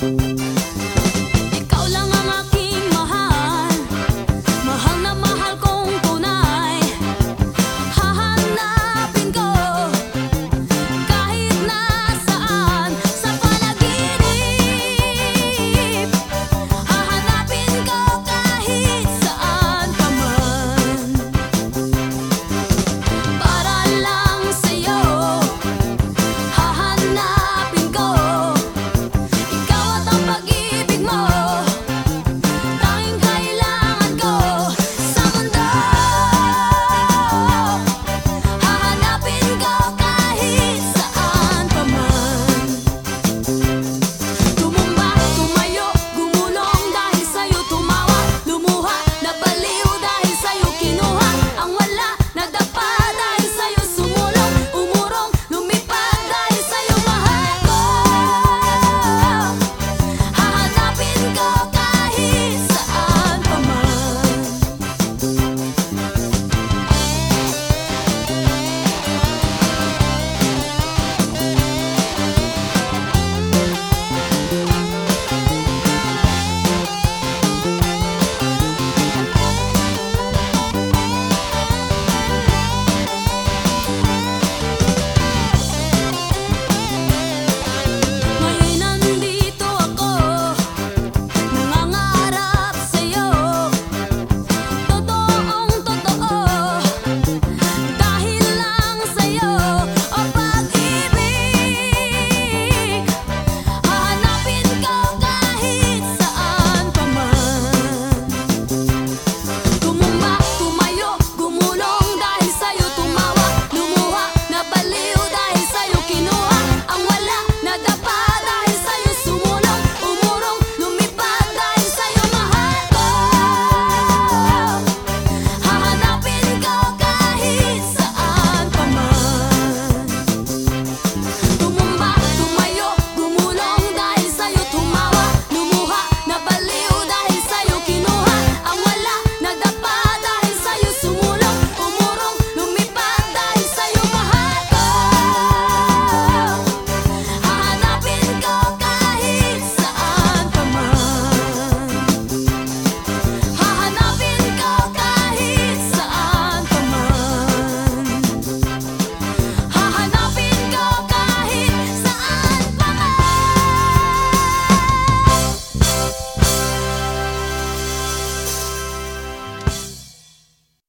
Música